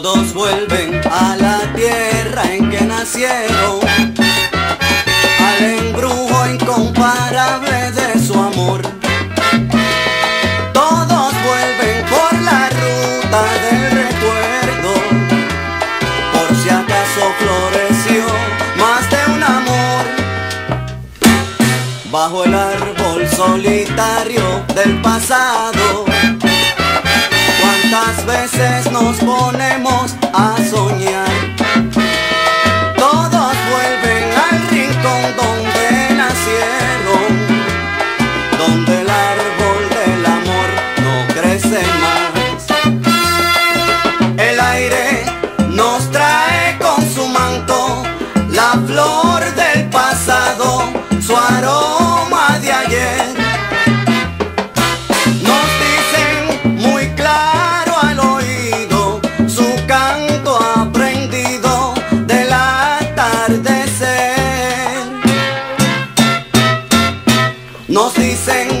todos vuelven a la tierra en que nacieron, al embrujo incomparable de su amor. Todos vuelven por la ruta del recuerdo, por si acaso floreció más de un amor. Bajo el árbol solitario del pasado, ¿Cuántas veces nos ponemos Nos dicen